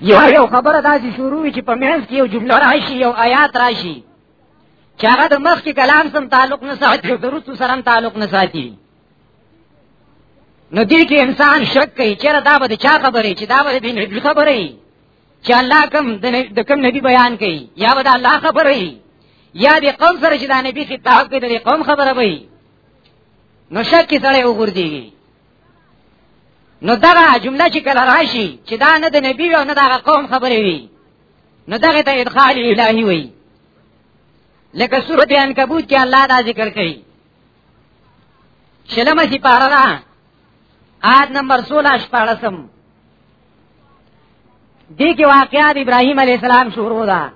یو یو خبره داسې شروع وي چې په منځ کې یو جمله راشي یو آیات راشي چې هغه د مخ کې کلام سم تعلق نه ساتي او درست سره هم تعلق نه ساتي نو دې کې انسان شک کوي چې دا به چا خبره چې دا به دې خبره چې الله کوم د کوم نبی بیان کوي یا به د الله خبره وي یا د قوم سره چې د نبی خطاب کوي د قوم خبره وي نو شک کې سره وګورځي نو دا جمله چې کله راشي چې دا نه د نبی او نه د قوم خبره وي نو دغه ته ادخال الهي وي لکه سورته عنکبوت کې الله دا ذکر کوي شلمه سي پارا آیت نمبر 16 شپارسم دې کې واقعات ابراهيم عليه السلام شروع ده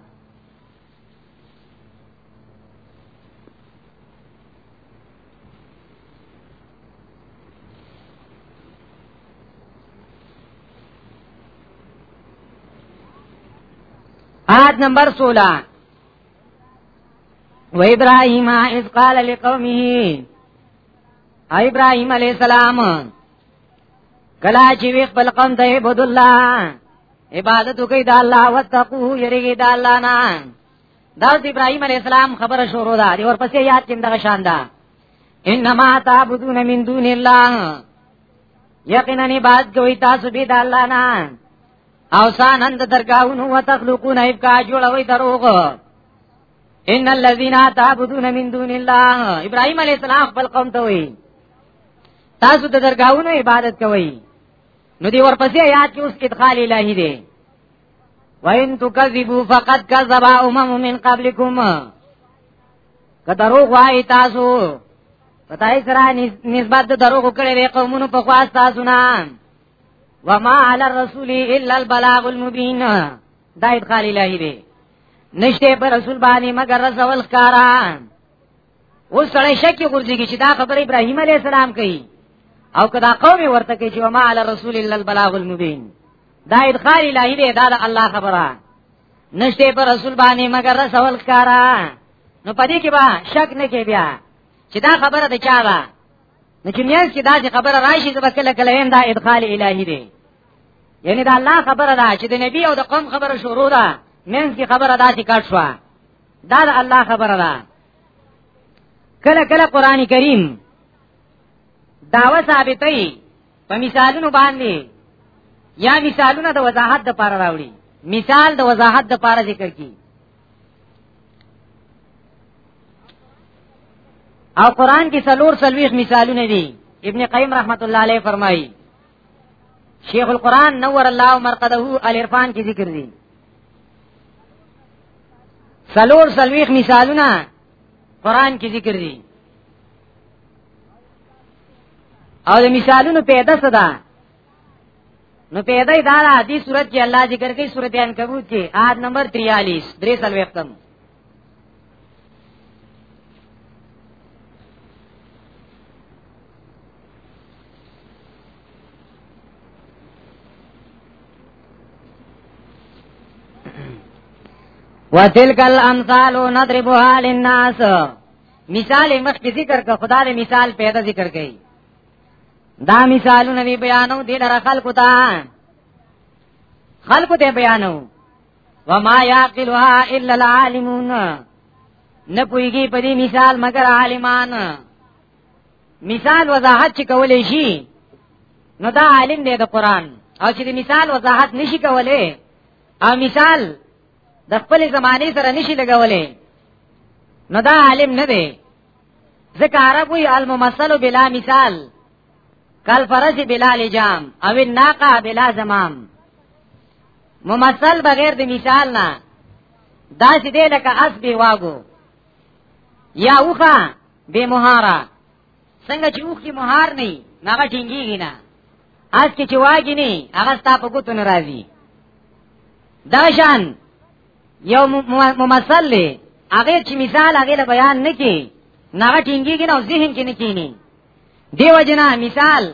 آیت نمبر 16 و ابراهیم اذ قال لقومه ابراهیم علیہ السلام کلا چې وی خپل قوم ته عبد الله عبادت کوي د الله وتقو یریږي د الله نه دا د ابراهيم عليه السلام خبره شروع ده دی ورپسې یاد کیم دغه شان ده انما تعبدون من دون الله یقینا عبادت کوي تاسو به د الله نه او سانن د درگاہونو وتخلقون ابکا جوړوي دروغ ان الذين تعبدون من دون الله ابراهيم عليه السلام خپل قوم ته وي تاسو د درگاہونو عبادت کوئ نو دی ورپسې آیات کې اوس ادخال الهی دی وَإِن تُكَذِّبُوا فَقَدْ كَذَّبَ أُمَمٌ مِّن قَبْلِكُمْ که دروغ وایي تاسو پتا یې سره نسبت د دروغ کړي وي قومونو په خواست تاسو نه وما علی الرسول الا البلاغ المبین دا ادخال الهی دی نشته پر رسول باندې مگر رسول کاران اوس سړی شک ورځيږي چې دا خبره ابراهيم عليه السلام کوي او کدا قوم ورته کوي چې ما علی رسول الله البلاغ المبين دا ادخال الهی دی دا الله خبره نشته پر رسول باندې مگر رسول کارا نو پدې کې با شک نه کې بیا چې دا خبره د چا ده نو چې میاس کې دا چې خبره راشي زبر کله کله هم دا ادخال الهی دی یعنی دا الله خبره ده چې د نبی او د قوم خبره شروع ده مینس کی خبره داسې کټ شوه دا د الله خبره ده کله کله قران کریم داوا ثابتې په مثالونو باندې یا مثالونه د وضاحت د پاره راوړي مثال د وضاحت د پاره ذکر کی او قران کې څلور څلويخ مثالونه دي ابن قیم رحمت الله علیه فرمایي شیخ القرآن نور الله مرقده الارفان کی ذکر دی سلور سلویخ مثالونه قرآن کی ذکر دی او د مثالونو پیدا څه ده نو پیدا دا د دې صورت کې الله ذکر کوي سورته عنکبوت کې آد نمبر 43 درې سلوختم وتلک الامثال نضربها للناس مثال مخ کی ذکر کا خدا دے مثال پیدا ذکر کئی دا مثال نبی بیانو دل را خلق تا خلق تے بیانو وما يعقلها الا العالمون نه پويږي په دې مثال مگر عالمان مثال وضاحت چې کولې شي نو دا عالم دی د قران او چې مثال وضاحت نشي کولې او مثال د خپل زمانه سره نشي لګولې نو دا عالم نه دی ځکه عرب وی الممثل بلا مثال کل فرس بلا لجام او الناقه بلا زمام ممثل بغیر د مثال نه دا چې دی لکه اس بی واګو یا اوخه بی مهارا څنګه چې اوخ کې مهار نه هغه ټینګیږي نه اس کې چې واګی نه هغه ستا په ګوتو نه راځي دا شان یو ممثل دی هغه چې مثال هغه له بیان نه کی نه ټینګیږي نه ذهن کې نه کینی دیو جنا مثال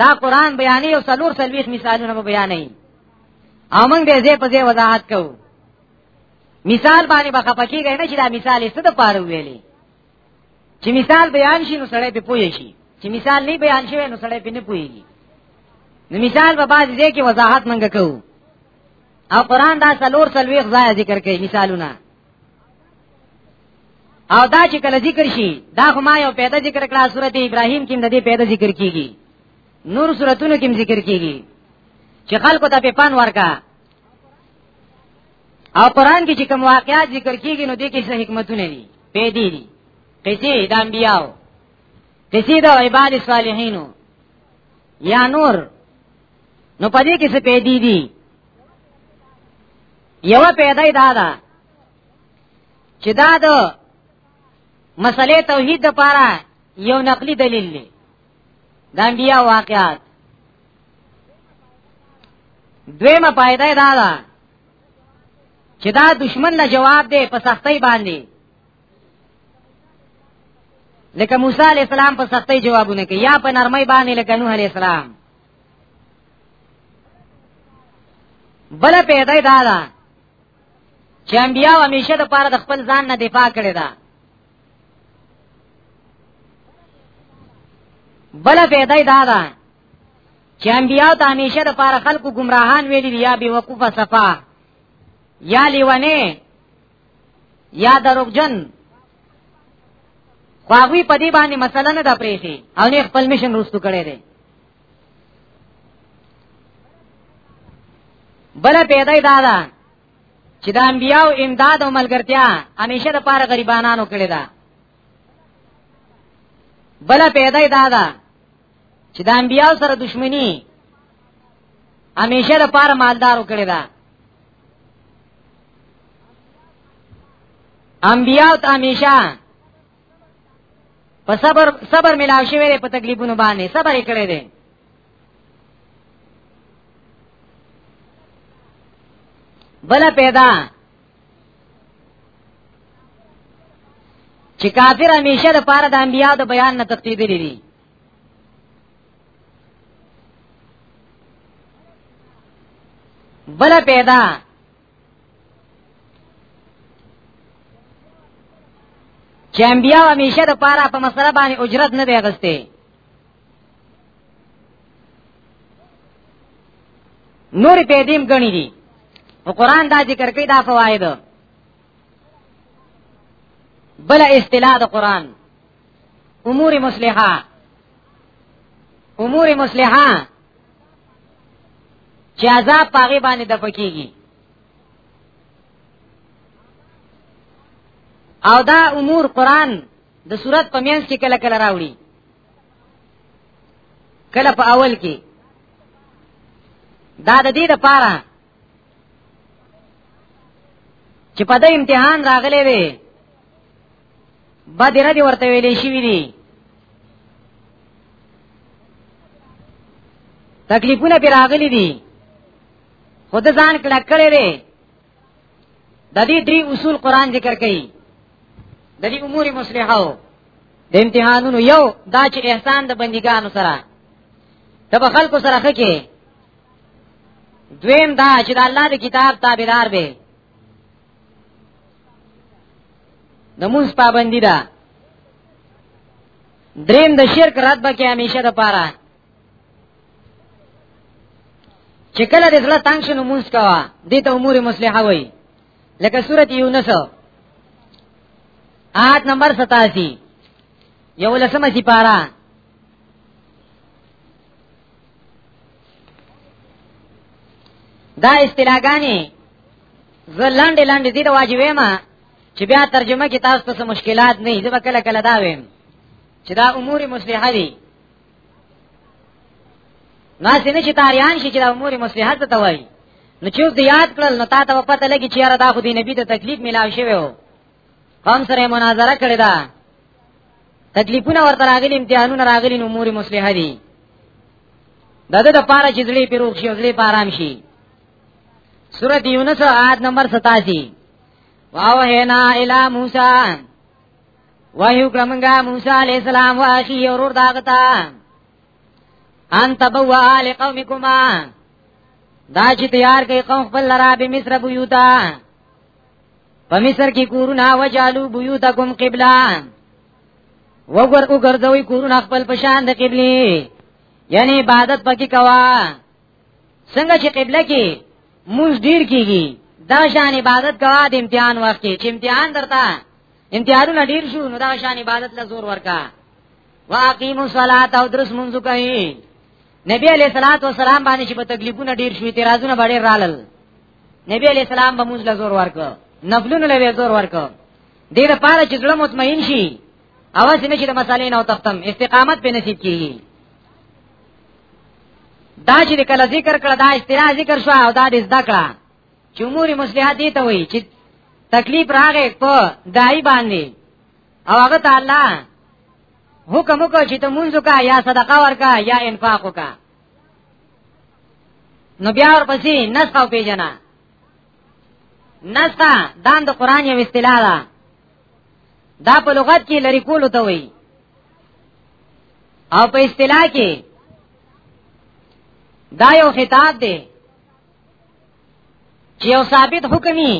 دا قران بیانې او سلور سلويخ مثالونه بیانې او موږ به زه په دې وضاحت کوو مثال باندې به خپکیږي نه چې دا مثال یې څه د پاره ویلې چې مثال بیان شي نو سړی په پوهې شي چې مثال نه بیان شوی نو سړی په نه پوهېږي نو مثال به باز دې کې وضاحت منګه کوو او قران دا سلور سلويخ ځای ذکر کوي مثالونه او دا چې کله ذکر شي دا خو ما یو پیدا ذکر کړه سورته ابراهیم کې د دې پیدا ذکر کیږي نور سوراتونو کې ذکر کیږي چې خلکو ته په پان ورکا او قران کې چې کوم واقعات ذکر کیږي نو دې کې څه حکمتونه دي پیدې دي قصې د انبیاو قصې د عباد صالحینو یا نور نو پدې کې څه پیدې دي یو پیدا دا دا چې دا د مسلې توحید لپاره یو نقلی دلیل دی د انبیا واقعات دویمه پایده دا ده چې دا دشمن له جواب دی په سختۍ باندې لکه موسی علی السلام په سختۍ جوابونه کوي یا په نرمۍ باندې لکه نوح علی السلام بل پیدا دا دا چې انبیاء همیشه د پاره د خپل ځان نه دفاع کړی دا بل پیدا دا دا چې انبیاء ته همیشه د پاره خلکو گمراهان ویلي یا بي وقوفه صفا یا لیونه یا دروغجن خو هغه په دې باندې مسله نه دا پریخي او نه خپل میشن روستو کړي دي بل پیدا دا دا چې د انبیاو امداد او ملګرتیا همیشه د پاره غریبانو کړي ده بل پیدا دا دا چې د انبیاو سره دښمنی همیشه د پاره مالدارو کړي ده انبیاء ته همیشه په صبر صبر ملاو شوی دی په تکلیفونو باندې صبر یې کړی دی بل پیدا چې کافر همیشه د پاره د انبیاء د بیان نه تقدیدلی دي بل پیدا چې انبیا همیشه د پاره په مسله باندې اجرت نه دی غسته نور په دې غنی دي او قران دا ذکر کوي دا فواید بل اصطلاح د قران امور مصلحه امور مصلحه چې عذاب پاغه باندې د پکېږي او دا امور قران د صورت په مینس کې کله کله راوړي کله په اول کې دا د دې لپاره چې په دې امتحان راغلي وي بدر دی ورته ویلې شي ویني تکلیفونه پر راغلي دي خود ځان کړه کړې لري د دې درې اصول قران ذکر کوي د دې امور مصلحه د امتحانونو یو دا چې احسان د بندګانو سره ته په خلکو سره خکې دویم دا چې د الله د کتاب تابعدار به د مونږ پابندی ده دریم د شرک رد بکې همیشه د پاره چې کله د زړه تنگ شنو مونږ کوا دې ته امور مصلحه وای لکه سورته یونس آیت نمبر 87 یو لسمه سپاره دا اصطلاحګانی زه لاندې لاندې دي د واجبې ما چې بیا ترجمه کې تاسو ته مشکلات نه دي به کله کله دا ویم چې دا امور مصلحه دي ناس نه چې تاریان شي چې دا امور مصلحه ته وایي نو چې یاد کړل نو تا ته پته لګي چې یاره دا خو دی نبی ته تکلیف ملاوي شوی قوم سره مناظره کړی دا تکلیفونه ورته راغلي امتحانونه راغلي نو امور مصلحه دي د دې د پاره چې ځلې پیروخ شي ځلې پارام شي سورۃ یونس آیت نمبر 87 واو هینا الی موسی وحیو کلمنگا موسی علیہ السلام و اخی ورور داغتا ان تبوا لقومکما دا چې تیار کړي قوم خپل لرا به مصر بيوتا په مصر کې کورونه وجالو بيوتکم قبلا وګور وګرځوي کورونه خپل په شان د قبلي یعنی عبادت پکې کوا څنګه چې قبله کې موږ ډیر کیږي دا شان عبادت کوا د امتحان وخت کې چې امتحان درته امتحانونه ډیر شو نو دا شان عبادت له زور ورکا واقیموا الصلاة او درس منځ کوي نبی علیہ الصلوۃ والسلام باندې چې په تکلیفونه ډیر شوې تیرازونه باندې رالل نبی علیہ السلام به موږ له زور ورکو نفلونو له زور ورکو دې لپاره چې زړه مطمئن شي اواز نه چې د مسالې نه او تختم استقامت په نصیب کیږي دا چې کله ذکر کړه دا استرا ذکر شو او دا دې زده کړه چې امور مصلحه دي ته وایي چې تکلیف راغې په دای باندې او هغه تعالی حکم وکړ چې ته مونږه یا صدقه ورکا یا انفاق وکا نو بیا ورپسې نسخه پیژنه نسخه دا د قران یو اصطلاح ده دا په لغت کې لری کول ته وایي او په اصطلاح کې دا یو خطاب دی چې یو ثابت حکمی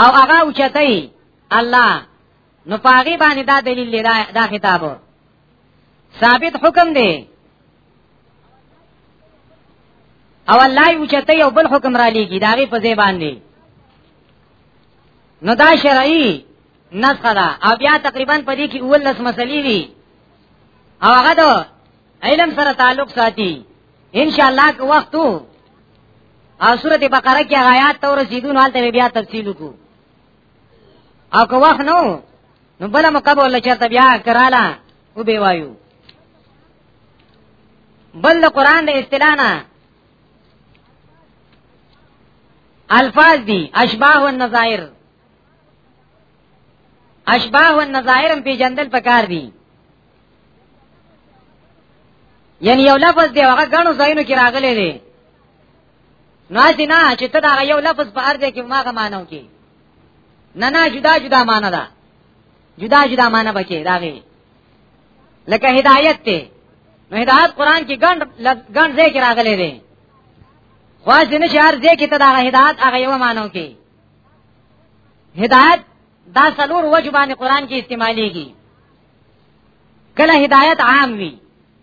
او هغه اوچتای الله نو پاغي باندې دا دلیل دی دا خطاب ثابت حکم دی او الله یو چته یو بل حکم را لېږي دا غي په ځای باندې نو دا شرعي نسخه ده او بیا تقریبا په دې کې اول لس مسلې دي او هغه د علم سره تعلق ساتي ان شاء الله که وخت وو او سورته بقره کې آیات تور رسیدون حالت بیا تفصیل وکړو او که وخت نو نو بل موقع به الله چرته بیا کراله او به وایو بل د قران د اصطلاح نه الفاظ دي اشباح والنظائر اشباح والنظائر هم پیجندل پکار دي یعنی یو لفظ دی هغه غنو ځایونو کې راغلی دی نو چې نه چې ته دا یو لفظ په ارزه کې ماغه مانو کې نه نه جدا جدا معنا ده جدا جدا معنا بکې داغه لکه هدایت ته نو هدایت قران کې ګڼ ګڼ ځای کې راغلي دي خواج دې نه شهر ځای کې ته دا هدایت هغه یو مانو کې هدایت دا سلور وجبان قران کې استعماليږي کله هدایت عام وي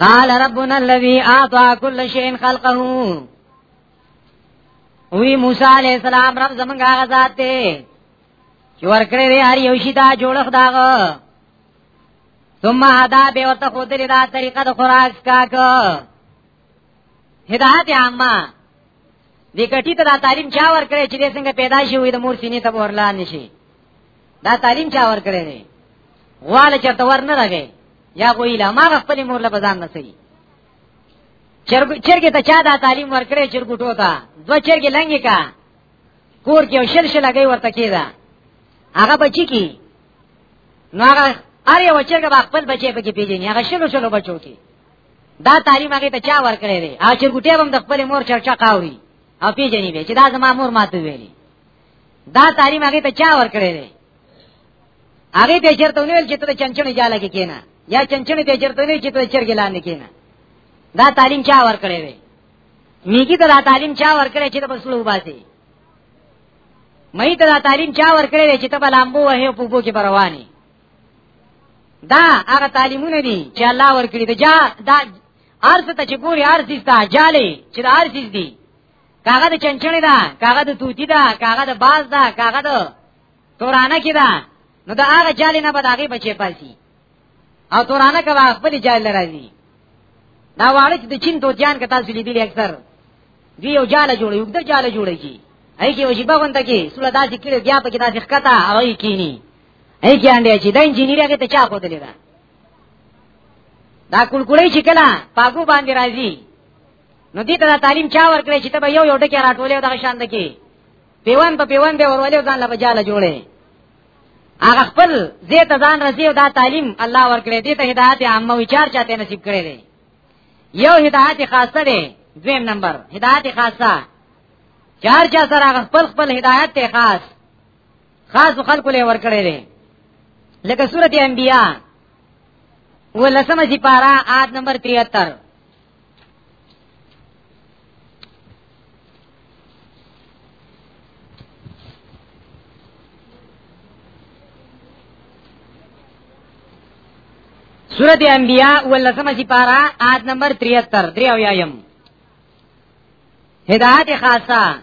قال ربنا الذي اعطى كل شيء خلقه وی موسی علیہ السلام رب زمونږ هغه ذات دی چې ورکړې لري هر یو شی دا جوړخ داغه ثم هدا به ورته خو دې دا طریقه د خوراک کاک هدایت عامه دې کټی ته دا تعلیم چا ورکړې چې دې څنګه پیدا شي وي د مور سینې ته ورلان نشي دا تعلیم چا ور کړی دی غواله چرته ور نه راغی یا خو ایله ما خپل مور له بزان نه سي چرګ چرګ ته چا دا تعلیم ور کړی چرګ ټو تا دو چرګ لنګی کا کور کې شل شل لګي ورته کیدا هغه بچی کی نو هغه ار یو چرګ با خپل بچی په کې پیژني هغه شلو شلو بچو کې دا تعلیم هغه ته چا ور کړی دی هغه چرګ ټی هم د خپل مور چرچا قاوري او پیژني به چې دا زما مور ماته ویلي دا تعلیم هغه ته چا ورکړی دی هغه ته چرته ونیول چې ته چنچنې جاله کې کینا یا چنچنې ته چرته ونیول چې ته چرګ لاندې کینا دا تعلیم چا ورکړی دی میګي ته دا تعلیم چا ورکړی چې ته بسلو وباسي مې ته دا تعلیم چا ورکړی دی چې ته بلامبو وه په بو کې برواني دا هغه تعلیمونه دي چې الله ورکړي دا دا ارث ته چې ګوري ارث دي تا جالي چې ارث دي کاغه د چنچنې ده کاغه د توتی ده کاغه د باز ده کاغه د تورانه کې ده نو دا هغه جالي نه بد هغه بچي پاسي او تورانه کوا خپل جال لراځي دا واړه چې د چین توتیان کتا سولې دي اکثر دی یو جال جوړي یو د جال جوړي کی اې کې وشي په غونډه کې سوله داسې کړي بیا په کې داسې ښکتا او یې کینی اې کې انډیا چې د انجینیر هغه ته چا کو دلی دا دا کلکړې چې کله پاګو باندې راځي نو دې ته تعلیم چا ورکړي چې ته به یو یو ټکی راټولې او دغه شان دکی پیوان په پیوان به ورولې ځان لا بجاله جوړې هغه خپل زه ته ځان رضی او دا تعلیم الله ورکړي دې ته هدایت عامه وچار چاته نصیب کړي دی یو هدایت خاصه دی دویم نمبر هدایت خاصه چار چا سره هغه خپل خپل هدایت ته خاص خاص خلکو له ورکړي دی لکه سورته انبیاء ولسمه سپارا آد نمبر 73 سورت انبیاء ولسم سپارا آیت نمبر 73 دریو یایم هدایت خاصه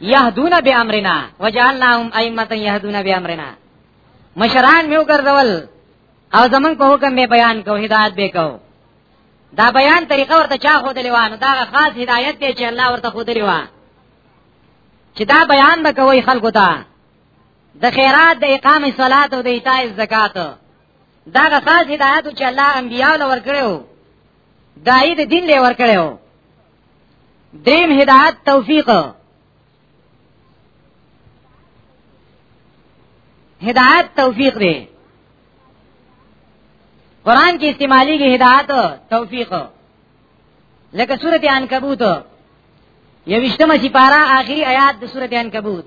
یهدون بامرنا وجعلناهم ائمه یهدون بامرنا مشران میو ګرځول او زمون په حکم می بیان کو هدایت به کو دا بیان طریقه ورته چا خو دلیوانو دا خاص هدایت دی چې الله ورته خو دلیوا چې دا بیان به کوي خلکو ته د خیرات د اقامه صلات او د ایتاء زکات دا خاص هدایت چې الله انبیاء لور کړو دای د دین لور کړو دریم هدایت توفیق هدایت توفیق دی قران کې استعمالي کې هدایت توفیق لکه سورته عنکبوت یوشتمه سپارا آخری آیات د سورته عنکبوت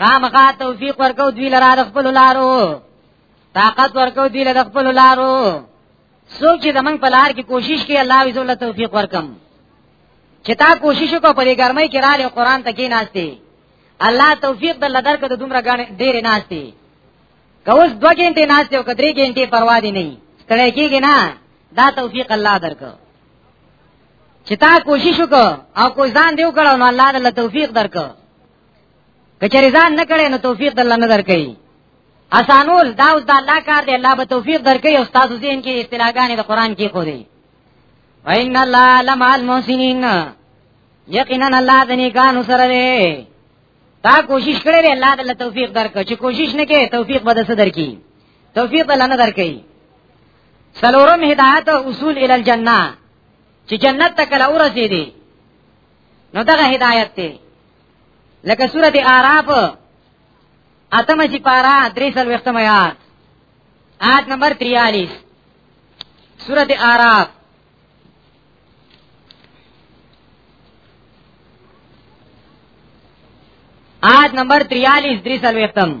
خامخا توفیق ورکو دوی لرا د خپل لارو طاقت ورکو دوی لرا د خپل لارو څوک چې زمنګ په لار کې کوشش کوي الله عز وجل توفیق ورکم چې تا کوشش وکړ په دې ګرمۍ کې رااله قران ته کې ناشته الله توفیق د لدر کده دومره غاڼه ډېر ناشته کوس دو غنټه ناشته او کدرې غنټه پروا دي نه ستړی کېږي نه دا توفیق الله درکو چې تا کوشش وکړ او کو ځان دیو کړو نو الله تعالی توفیق درکو کچری ځان نه کړي نو توفیق د الله نه درکې اسانول دا اوس د الله کار دی الله به توفیق درکې او تاسو ذهن کې اصطلاحګانې د قران کې خو دی وان الله لمع المحسنین یقینا الله د نیکانو سره دی تا کوشش کړې دی الله د توفیق درکې چې کوشش نه کې توفیق به د صدر کې توفیق الله نه درکې سلورم هدایت اصول ال الجنه چې جنت ته کله ورسې دي نو دغه هدایت دی لکه سورته اعراف اتمه چې پارا درې سل وختمه یاد آیت نمبر 43 سورته اعراف آیت نمبر 43 درې سل وختم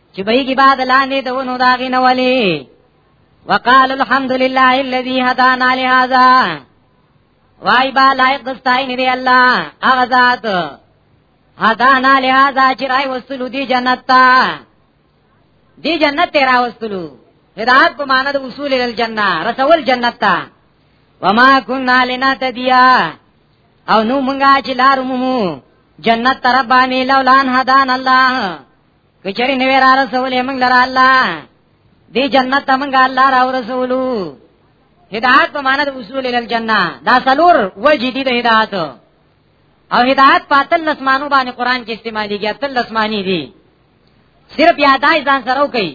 چې به یې بعد لاندې د ونو دا غي نه ولي وقال الحمد لله الذي هدانا لهذا وای با لایق دستای نه دی الله هغه ذات هدانا لهذا چې راي وصلو دی جنت ته دی جنت ته راوستلو هدایت په معنی د وصول ال جننه رسول جنت ته وما كنا لنهتديا او نو مونږه چې لار مومو جنت تر باندې لولان هدان الله کچری نوی را رسولې موږ لره الله دې جنت ته موږ الله را رسولو هدایت په معنی د وصول ال جننه دا سلور وجې دي د هدایت او هدایت پاتل لسمانو باندې قران کې استعماليږي تل لسمانی دي صرف یادای ځان سره وکي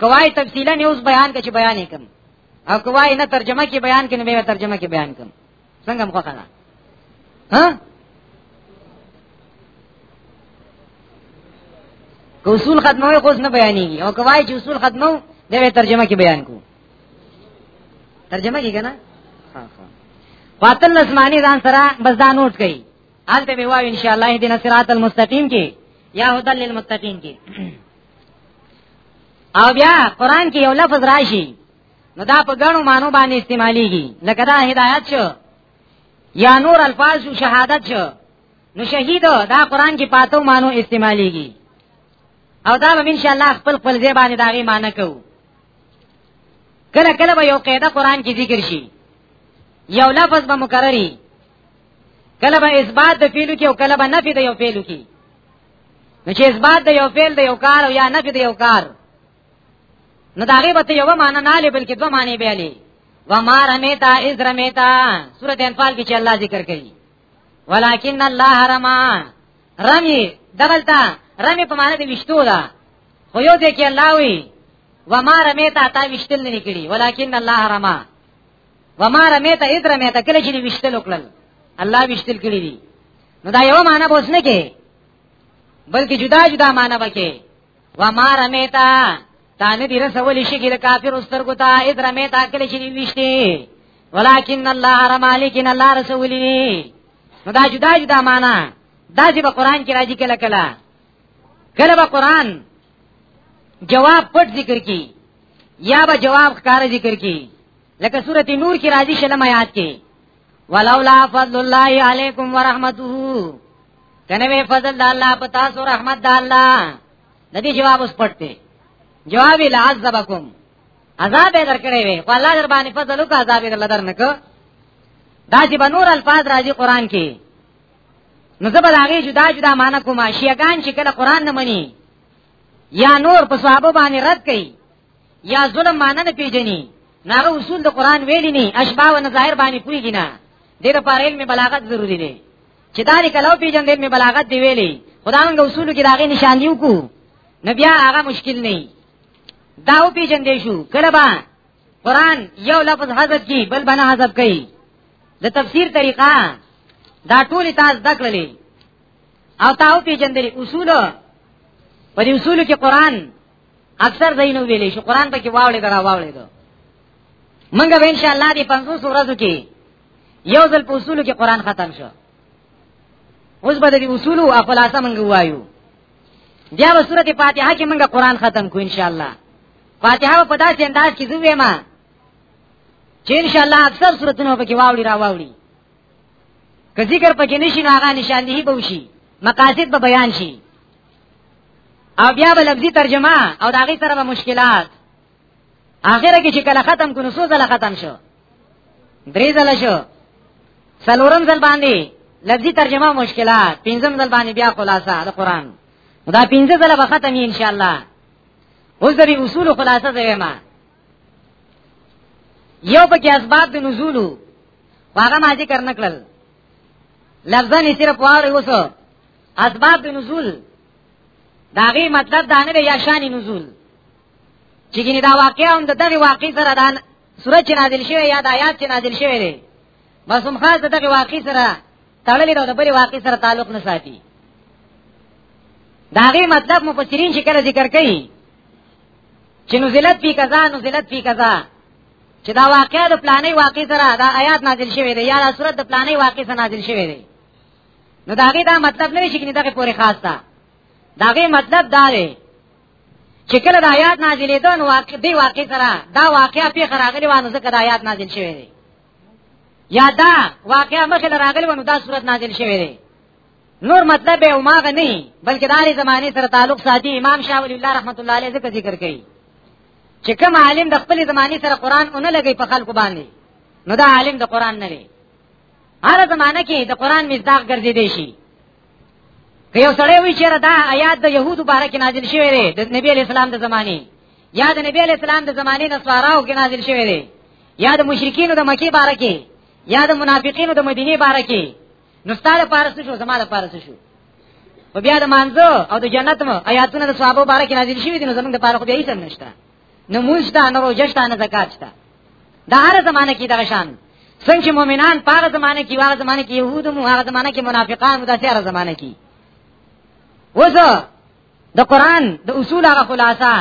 کوای تفصیلا نیوز بیان کې بیان کوم او کوای نه ترجمه کې بیان کې نه به ترجمه کې بیان کوم څنګه مخه کنه ها که اصول ختموي خو نه بیانېږي او کوي چې اصول ختمو دا ترجمه کې بیان کو ترجمه کې کنه ها ها واتل لسمانی ځان سره بس دا نوٹ کړئ آلته به وایو ان شاء الله دې نصرات المستقیم کې یا هدل للمتقین کې او بیا قران کې یو لفظ راشي نو دا په ګڼو مانو باندې استعماليږي لکه دا هدایت شو یا نور الفاظ شو شهادت شو نو شهید دا قران کې پاتو مانو استعماليږي او دا به ان شاء الله خپل خپل ځای باندې داغي معنی کو کله کله به یو قاعده قران کې ذکر شي یو لفظ به مکرري کله به اثبات د پیلو کې او کله به نفي د یو پیلو کې نو چې اثبات د یو فعل د یو کار او یا نفي د یو کار نو داغه به یو معنا نه لې بلکې دوه معنی به لې و ما رمیتا اذ رمیتا سورۃ انفال کې چې الله ذکر کوي ولکن الله رما رمی دغلتا رمی په معنی د وشتو ده خو یو دې کې الله وی و ما رمیتا تا وشتل نه کړي ولکن الله رما و ما رمیتا اذ رمیتا کله چې وشتل وکړل الله وشتل کړي دي نو دا یو معنی بوسنه کې بلکې جدا جدا معنی وکړي و ما رمیتا تانه دې رسول شي ګل کافر استر کو تا اې رمیتا کله شي وشته ولکن الله رمالکن الله رسولي نو دا جدا جدا معنا دا چې په قران کې راځي کله کله کله په قران جواب پټ ذکر کی یا به جواب ښکار ذکر کی لکه سورته نور کې راځي شلم آیات کې ولولا فضل الله علیکم ورحمته کنه وی فضل د الله پتا سو رحمت د الله د دې جواب اوس پټته جواب لعذبکم عذاب در کړی وی خو الله در باندې فضل وکړ عذاب در لدر نک دا چې بنور الفاظ راځي قران کې نو زبر هغه جدا جدا معنی کوم شیعاګان چې کله قران نه مني یا نور په صحابه باندې رد کړي یا ظلم معنی نه پیژني ناغه اصول د قران ویلی نه اشباع او نظاهر باندې پویږي نه دې لپاره علم بلاغت ضروری دی چې دا لري کلو پیژن دې بلاغت دی ویلی خداوند اصول کې داغه نشان دیو کو نبیا هغه مشکل نه دا او پیژن دې شو کله با قران یو لفظ حذف کی بل بنا حذف کړي د تفسیر طریقه دا ټول تاسو دکړلې او تاسو پیژندلې اصول په دې اصول کې قران اکثر دینو ویلې شو قران ته کې واولې درا واولې دو منګه به ان شاء الله دې 500 ورځو کې یو ځل په اصول کې قران ختم شو اوس به دې اصول او خلاصه منګه وایو بیا به سورته فاتحه کې منګه قران ختم کو ان شاء الله فاتحه په داسې انداز کې زوې ما چې ان شاء الله اکثر سورته په کې واولې را واولې که ذکر پکې نشي نو هغه نشاندهي به وشي مقاصد به بیان شي او بیا به لفظي ترجمه او دا غي سره به مشکلات اخره کې چې کله ختم کو نو څو ځله ختم شو درې ځله شو څلورم ځل باندې لفظي ترجمه مشکلات پنځم ځل باندې بیا خلاصه د قران دا پنځه ځله به ختم ان شاء الله اوس د اصول خلاصه زما یو پکې اسباب د نزول هغه ما ذکر نکړل لفظان یې صرف واره وسو اسباب نزول داغي مطلب دا نه یا شان نزول چې ګینه دا واقعي هم د دغه واقعي سره دان سورج نازل شوی یا د آیات چې نازل شوی دی بس هم خاص دغه واقعي سره تړلې ده د بری واقعي سره تعلق نه ساتي داغي مطلب مفسرین شکر ذکر کوي چې نزلت فی کذا نزلت فی کذا چې دا واقعیا د پلانې واقع سره دا آیات نازل شوی دی یا دا صورت د پلانې واقع سره نازل شوی دی نو داغه دا مطلب نه شي کني دغه پوری خاص ده داغه مطلب دا دی چې کله د آیات نازلې ده نو واقع دی واقع سره دا واقعیا په خراغلی وانه ځکه د آیات نازل شوی دی یا دا واقعیا مخه راغلی ونه دا صورت نازل شوی دی نور مطلب او ماغه نه بلکې داري زمانه سره تعلق ساتي امام شاه ولی الله رحمت الله علیه ذکر ذکر کوي چې کوم عالم د خپل زمانه سره قران اون لګي په خلکو باندې نو دا عالم د قران نه دی هغه زمانہ کې د قران مصداق ګرځې دی شي که یو سړی وی چې دا آیات د يهودو باره کې نازل شوی دی د نبی علی السلام د زمانه یا د نبی علی السلام د زمانه د سواراو کې نازل شوی دی یا د مشرکینو د مکی باره کې یا د منافقینو د مدینه باره کې نو ستاره پارس شو زما د پارس شو او بیا د مانزو او د جنت مو آیاتونه د صحابه باره کې نازل شوی دي نو زمونږ د پاره خو بیا هیڅ نشته نه موجتا نه روجشتا نه زکات شتا دا هر زمانه کې دغه شان څنګه چې مؤمنان په هغه زمانه کې هغه زمانه کې يهود مو هغه زمانه کې منافقان مو داسې هغه زمانه کې وځه د قران د اصول هغه خلاصہ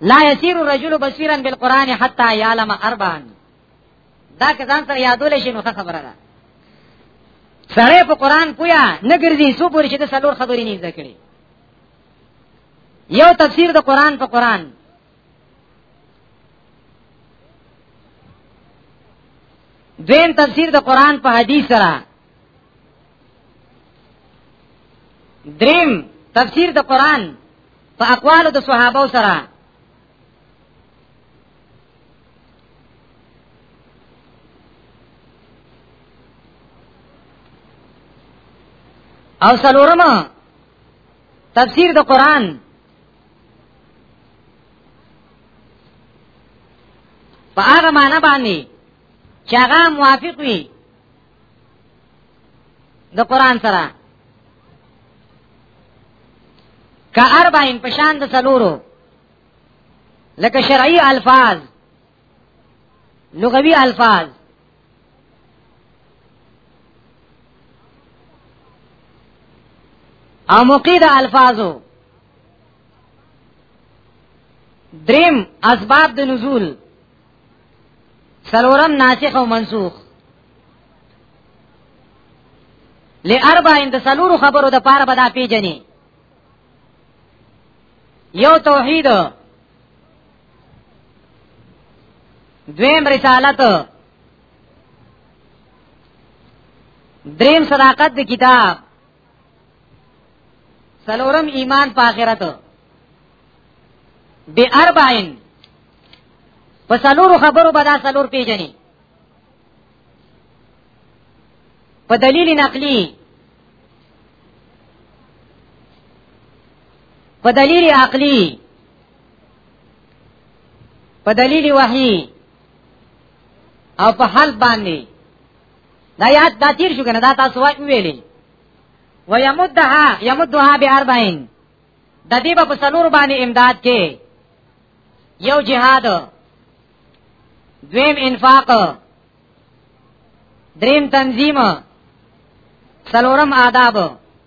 لا يسير الرجل بصيرا بالقران حتى يعلم اربعا دا کزان سره یادول شي نو خبره ده سره په قران پویا نه ګرځي سو پوری چې د سلور خبرې نه ذکرې یو تفسیر د قران په قران دین تفسیر د قران په حدیث سره دریم تفسیر د قران په اقوال د صحابه سره او سلورم تفسیر د قران په هغه معنی باندې چې هغه موافق وي د قران سره که اربعین پشان د سلورو لکه شرعی الفاظ لغوی الفاظ او مقید الفاظو دریم اسباب د نزول سلورم ناسخ او منسوخ لاربع اند سلور خبرو د پاره بدا پیجنې یو توحید دویم رسالت دریم صداقت د کتاب سلورم ایمان په آخرت بی اربعین په سلورو خبرو به دا سلور پیژني په دلیل نقلی په دلیل عقلی په دلیل وحی او په حال باندې دا یاد دا تیر شو کنه دا تاسو واک ویلې و یمدها یمدها به 40 د دې په سلور باندې امداد کې یو جهاد دویم انفاق دریم تنظیم سلورم آداب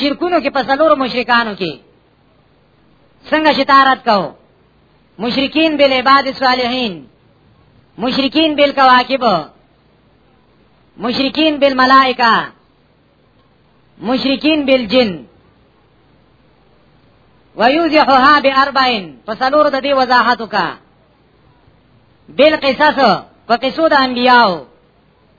شرکونو کې په څلورو مشرکانو کې څنګه شتارت کو مشرکین بل عباد صالحین مشرکین بل کواکب مشرکین بل ملائکه مشرکین بل جن ويوزحها باربعين فسلور د دې وضاحت وکا بل قصص په قصو د انبیاو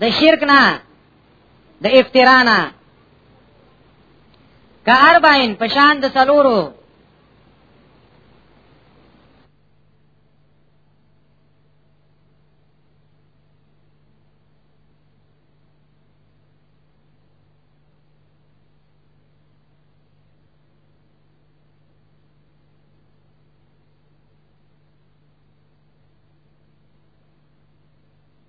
د شرک نه د افترا نه که اربعین پشان د سلورو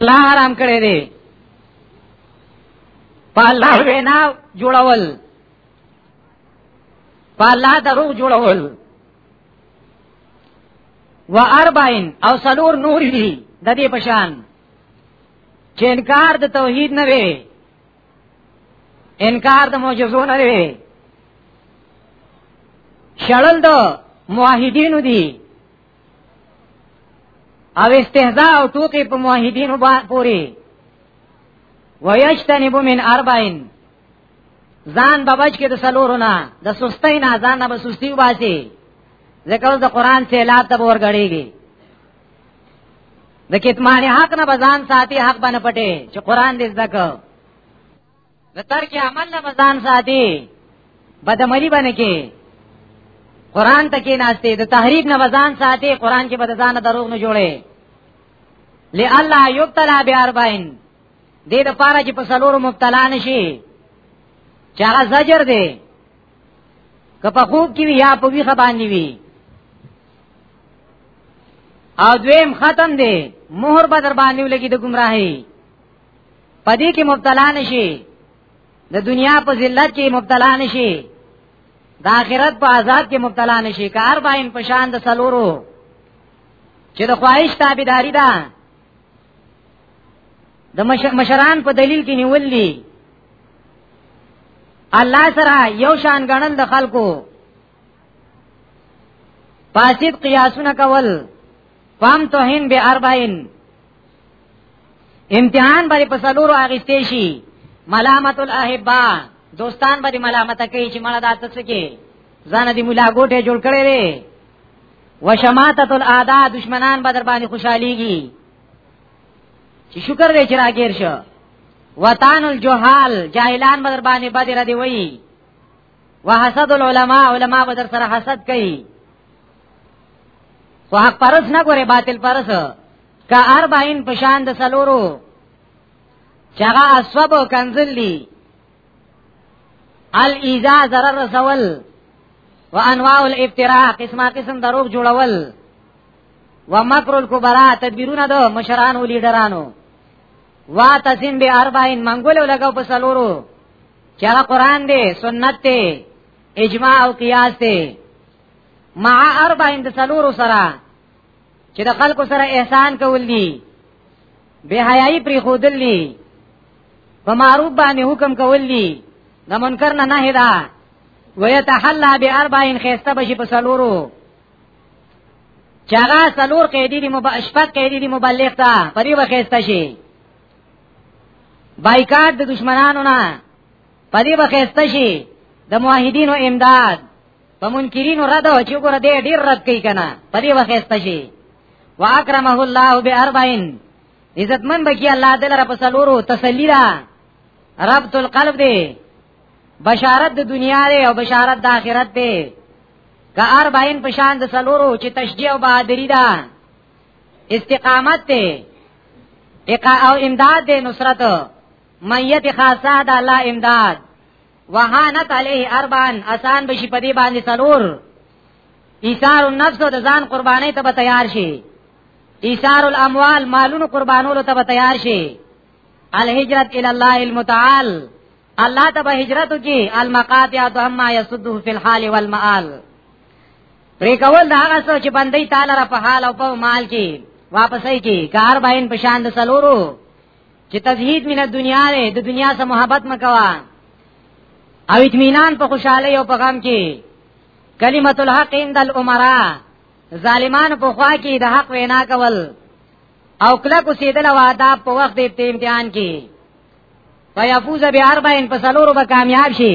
الله حرام کړی دی په الله وینا جوړول په الله درو جوړول و اربعین او سلور نور دی د دې پشان چې انکار د توحید نه وي انکار د معجزو نه وي شړل دو موحدینو دی او استهزاء او ټوکی په موحدینو پوری ویشتنبو من اربعین ځان به بچ کې د سلورو نه د سستۍ نه ځان نه به سستی وباسي ځکه د قران څخه لا ته ورګړېږي د کتمان حق نه بزان ساتي حق باندې پټي چې قران دې زده کو د ترک عمل نه بزان ساتي بدمري باندې کې قران ته کې ناشته د تحریف نه بزان ساتي قران کې بدزان دروغ نه جوړي لئلا یبتلا بیاربعین دې د پاره چې په سلور مبتلا نشي چې هغه زجر دی که په خوب کې یا په ویخه باندې وي او دویم ختم دی مہر بدر باندې لګي د گمراهي پدې کې مبتلا نشي د دنیا په ذلت کې مبتلا نشي د آخرت په عذاب کې مبتلا نشي کار باین په شان د سلورو چې د خواهش تابعداري ده د مشران په دلیل کې نیول دي الله سره یو شان غنل د خلکو فاسد قیاسونه کول فام توهین به اربعین امتحان باندې په سلورو اغستې شي ملامت الاحبا دوستان باندې ملامت کوي چې مړه دات څه کې ځان دې مولا ګوټه جوړ کړي لري وشماتت الاعداء دشمنان بدر باندې خوشاليږي چې شکر دې چې راګیر شو وطن الجهال جاهلان بدر باندې بدر دی وایي وحسد العلماء علماء بدر سره حسد کوي خو حق پرس نه ګوره باطل پرس کا اربعین پشان د سلورو چغا اسوب کنزل لی الیزا ضرر رسول و انواع الافتراء قسمه قسم دروغ جوړول و مکر الکبرا تدبیرونه دو مشرانو لیډرانو وا تسیم به اربعین منګول لګاو په سلورو چې قرآن دی سنت دی اجماع او قیاس دی مع اربع اند سلور سره چې د خلکو سره احسان کول دي به حیايي پری خودل دي په معروف باندې حکم کول دي د منکر نه نه هدا ويتحلى باربع خيسته بشي په سلورو چاغه سلور قیدی دی مباشفق قیدی دی مبلغ تا پری وخیسته شي بایکاټ د دشمنانو نه پدې بخښته شي د موحدینو امداد په منکرینو رد او چې ګور دې ډیر رد کوي کنه پدې بخښته شي واکرمه الله باربعین عزتمن بکی الله دل رب سلورو تسلی را ربط القلب دې بشارت د دنیا دی او بشارت د آخرت دی که اربعین پشان د سلورو چې تشجیع او بہادری ده استقامت ته اقا او امداد دې نصرت میت خاصه د الله امداد وهانت علیه اربان آسان بشي په دې باندې سلور ایثار النفس د ځان قرباني ته تیار شي ایثار الاموال مالونو قربانولو ته تیار شي الهجرت الی الله المتعال الله ته به هجرت کی المقاطع تهما یسده فی الحال والمآل پرې کول دا هغه څه چې بندي تعالی را په حال او په مال کې واپسې کې کار باین په شان د سلورو چې تزهید مینه دنیا له د دنیا سره محبت مکوا او اطمینان په خوشحالي او په غم کې کلمت الحق عند الامراء ظالمان په خوا کې د حق وینا کول او کله کو سیدل او آداب په وخت د امتحان کې فیفوز بیا اربعین په سلورو به کامیاب شي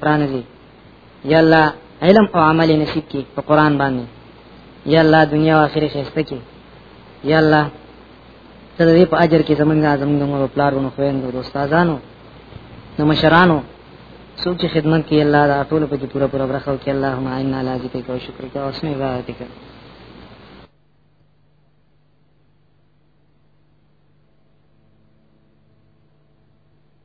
قران دې یا الله علم او عمل نصیب کی په قران باندې یا الله دنیا او آخرت خسته کی یا الله ته دې په اجر کې زمونږه زمونږ مور او پلارونو خويندو او استادانو نو مشرانو څوک چې خدمت کوي الله دا ټول په دې پوره پوره برخه او کې اللهم اعنا علی ذکرک او شکرک او اسمه عبادتک